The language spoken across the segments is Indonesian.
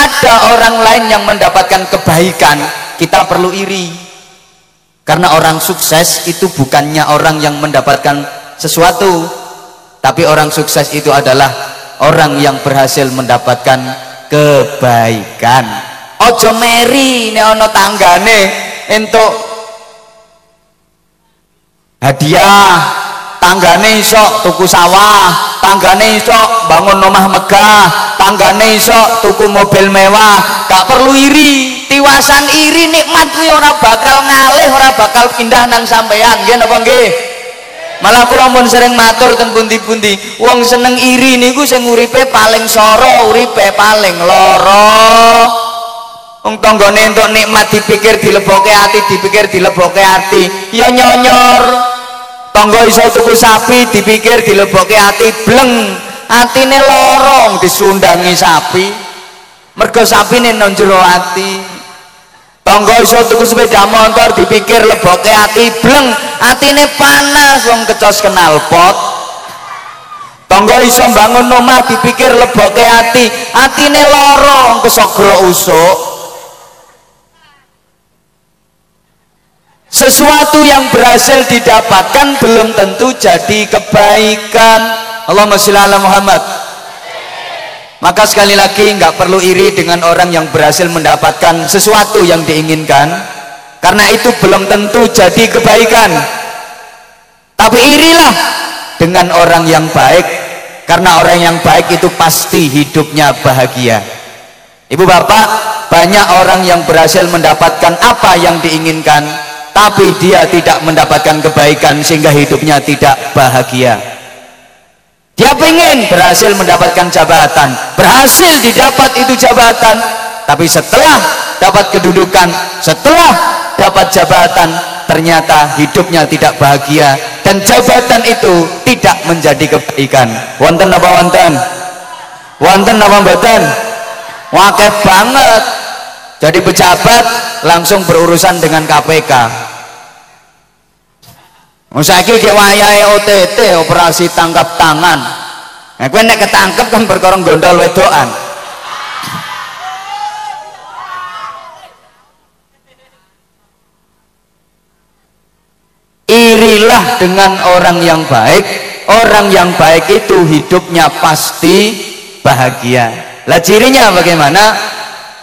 ada orang lain yang mendapatkan kebaikan kita perlu iri. Karena orang sukses itu bukannya orang yang mendapatkan sesuatu tapi orang sukses itu adalah orang yang berhasil mendapatkan kebaikan. Ojo meri ini ono tanggane untuk hadiah tanggane iso tuku sawah tanggane iso bangun rumah megah tanggane iso tuku mobil mewah. Gak perlu iri tiwasan iri nikmat kuwi ora bakal ngalih ora bakal pindah nang sampean nggih napa nggih? Malah kula pun sering matur teng pundi-pundi. Wong seneng iri niku sing uripe paling soro uripe paling loro. Wong tanggane entuk nikmat dipikir dileboke ati, dipikir dileboke ati, ya nyonyor tonggo iso tuku sapi dipikir dilebokke hati bleng. Atine lorong disundangi sapi. Mergo sapine nang jero ati. Tonggo iso tuku sepeda motor dipikir lebokke hati bleng. Atine panas wong kecos kenal pot. Tonggo iso bangun omah dipikir lebokke hati atine lorong kesogro usuk sesuatu yang berhasil didapatkan belum tentu jadi kebaikan. Allahumma sholli ala Muhammad. Maka sekali lagi nggak perlu iri dengan orang yang berhasil mendapatkan sesuatu yang diinginkan. Karena itu belum tentu jadi kebaikan. Tapi irilah dengan orang yang baik. Karena orang yang baik itu pasti hidupnya bahagia. Ibu bapak banyak orang yang berhasil mendapatkan apa yang diinginkan tapi dia tidak mendapatkan kebaikan sehingga hidupnya tidak bahagia. Dia ingin berhasil mendapatkan jabatan. Berhasil didapat itu jabatan. Tapi setelah dapat kedudukan setelah dapat jabatan ternyata hidupnya tidak bahagia. Dan jabatan itu tidak menjadi kebaikan. Wonten apa wonten? Wonten apa mboten? Wakil banget jadi pejabat langsung berurusan dengan KPK Saiki iki wayahe OTT operasi tangkap tangan. Nah, kowe nek ketangkep kan perkara gondol wedokan. Irilah dengan orang yang baik. Orang yang baik itu hidupnya pasti bahagia. Lah cirinya bagaimana?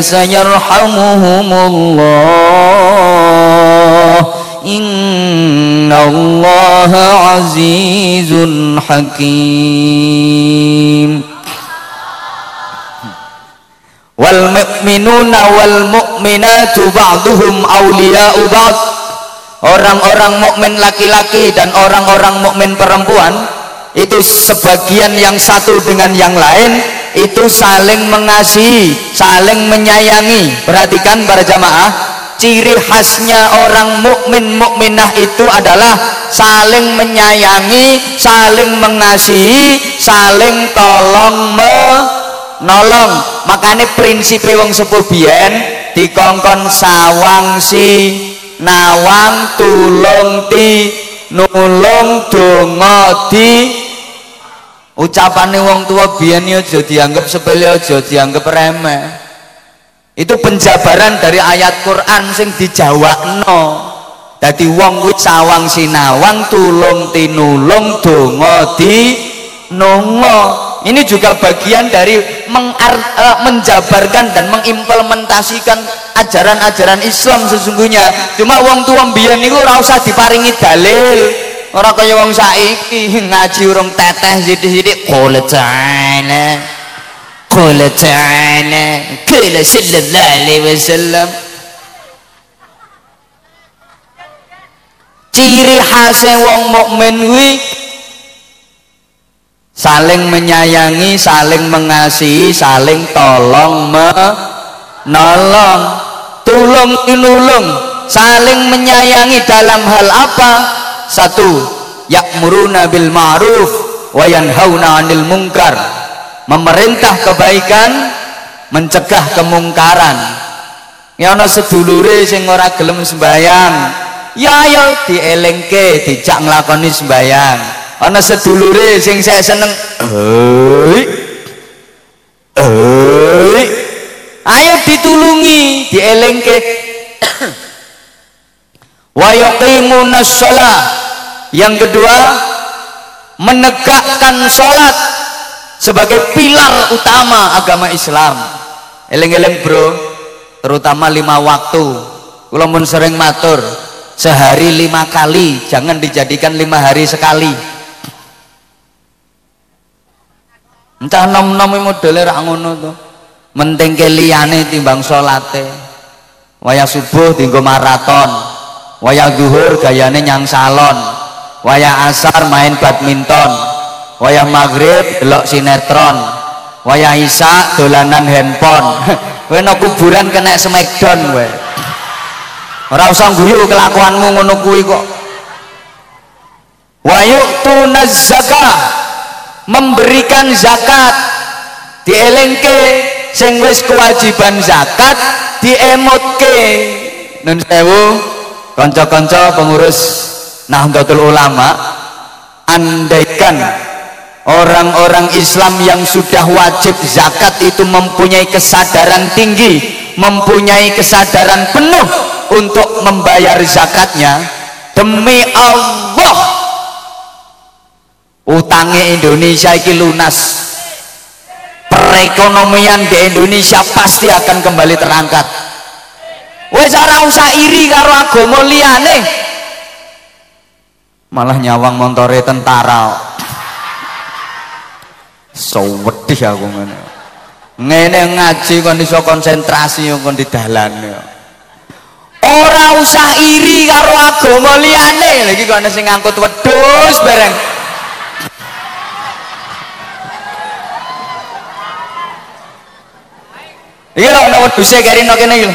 سيرحمهم الله إن الله عزيز حكيم والمؤمنون والمؤمنات بعضهم أولياء بعض orang-orang mukmin laki-laki dan orang-orang mukmin perempuan itu sebagian yang satu dengan yang lain itu saling mengasihi saling menyayangi. Perhatikan para jamaah ciri khasnya orang mukmin mukminah itu adalah saling menyayangi saling mengasihi saling tolong menolong. Makanya prinsip wong sepuh biyen dikongkon sawang si nawang tulung ti nulung donga di ucapane wong tua biyen aja dianggap sepele aja dianggap remeh. Itu penjabaran dari ayat Quran sing dijawabno dadi wong kuwi sawang sinawang tulung tinulung donga di nongo ini juga bagian dari mengar, uh, menjabarkan dan mengimplementasikan ajaran-ajaran Islam sesungguhnya. Cuma wong tua mbiyen niku ora usah diparingi dalil ora kaya wong saiki ngaji urung teteh sithik-sithik qul ta'ala qul ta'ala sallallahu alaihi wasallam. Ciri khas wong mukmin kuwi saling menyayangi, saling mengasihi, saling tolong nolong tulung inulung saling menyayangi dalam hal apa satu yakmuruna bil ma'ruf wa yanhauna 'anil munkar. Memerintah kebaikan mencegah kemungkaran. Ya ana sedulure sing ora gelem sembayang ya ya dielengke dijak nglakoni sembayang ana sedulure sing saya seneng hei hei ayo ditulungi dielengke wa yuqimuna yang kedua menegakkan sholat sebagai pilar utama agama Islam. Eleng-eleng bro terutama lima waktu. Kalau sering matur sehari lima kali jangan dijadikan lima hari sekali. Entah nom-nom modelnya rak ngono tuh menting keliyane timbang sholate. Wayah subuh tinggal maraton. Wayah zuhur gayane nyang salon wayah asar main badminton. Wayah maghrib delok sinetron. Wayah isya dolanan handphone. Kowe no kuburan kena smackdown kowe. Ora usah guyu kelakuanmu ngono kuwi kok. Wayuk tunaz memberikan zakat dielengke sing wis kewajiban zakat diemotke nun sewu konco-konco pengurus Nahdlatul Ulama andaikan orang-orang Islam yang sudah wajib zakat itu mempunyai kesadaran tinggi mempunyai kesadaran penuh untuk membayar zakatnya demi Allah utangnya Indonesia ini lunas. Perekonomian di Indonesia pasti akan kembali terangkat. Ora usah iri karo agama liyane malah nyawang montore tentara. So wedih aku ngene. Ngene ngaji kon iso konsentrasi kon di dalan ora usah iri karo agama liyane. Lagi kok sing ngangkut wedhus bareng. Iya lho, ana wedhuse kari no kene iki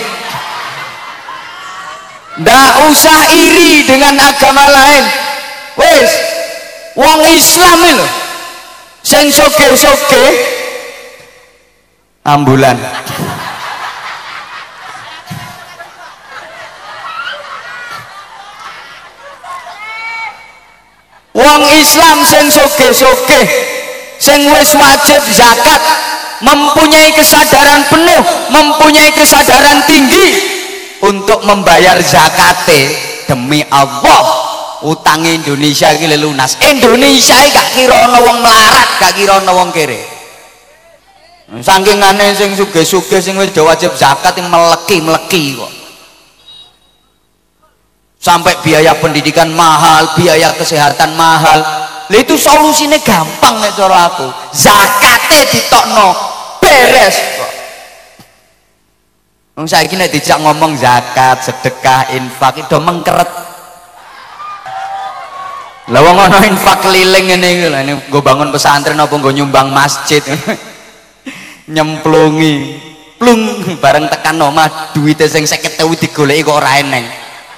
ndak usah iri dengan agama lain wes wong Islam itu sing soge-soge ambulan. Wong Islam sing soge-soge sing wis wajib zakat mempunyai kesadaran penuh mempunyai kesadaran tinggi untuk membayar zakate demi Allah utang Indonesia ini lunas. Indonesia gak kira ana wong melarat gak kira ana wong kere. Aneh sing suge-suge sing wis wajib zakat yang meleki-meleki kok. Sampai biaya pendidikan mahal biaya kesehatan mahal. Lah itu solusinya gampang nek cara aku. Zakate ditokno beres kok. Wong saiki dijak ngomong zakat, sedekah, infak itu mengkeret. Lah wong ana infak keliling ngene lho, ini nggo bangun pesantren apa nggo nyumbang masjid. Nyemplungi. Plung bareng tekan omah duwite sing 50.000 digoleki kok ora eneng.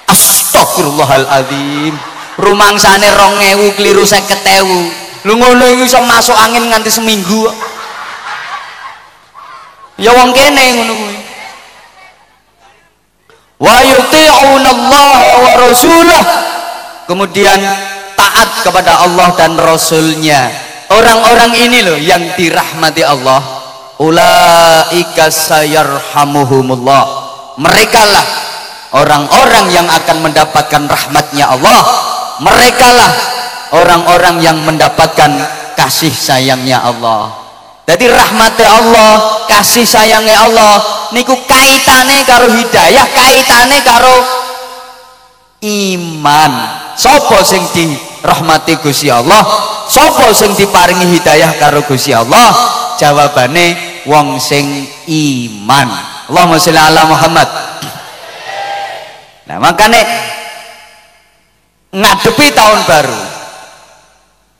Astagfirullahalazim. Rumangsane 2000 kliru 50.000. Lu ngono iki iso masuk angin nganti seminggu. Ya wong kene ngono kuwi wa Allah wa rasulah kemudian taat kepada Allah dan Rasulnya. Orang-orang ini loh yang dirahmati Allah. Ulaika sayarhamuhumullah. Mereka lah orang-orang yang akan mendapatkan rahmatnya Allah. Mereka lah orang-orang yang mendapatkan kasih sayangnya Allah. Jadi rahmatnya Allah kasih sayangnya Allah niku kaitane karo hidayah kaitane karo iman. Sopo sing di rahmati Gusti Allah. Sopo sing diparingi hidayah karo Gusti Allah? Jawabane wong sing iman. Allahumma sholli ala Muhammad. Nah makanya ngadepi tahun baru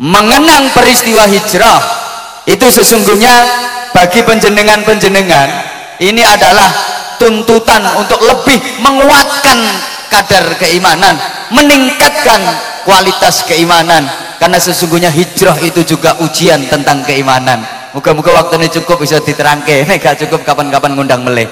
mengenang peristiwa hijrah itu sesungguhnya bagi penjenengan-penjenengan ini adalah tuntutan untuk lebih menguatkan kadar keimanan meningkatkan kualitas keimanan karena sesungguhnya hijrah itu juga ujian tentang keimanan Moga-moga waktunya cukup bisa diterangke. Nek gak cukup kapan-kapan ngundang meleh.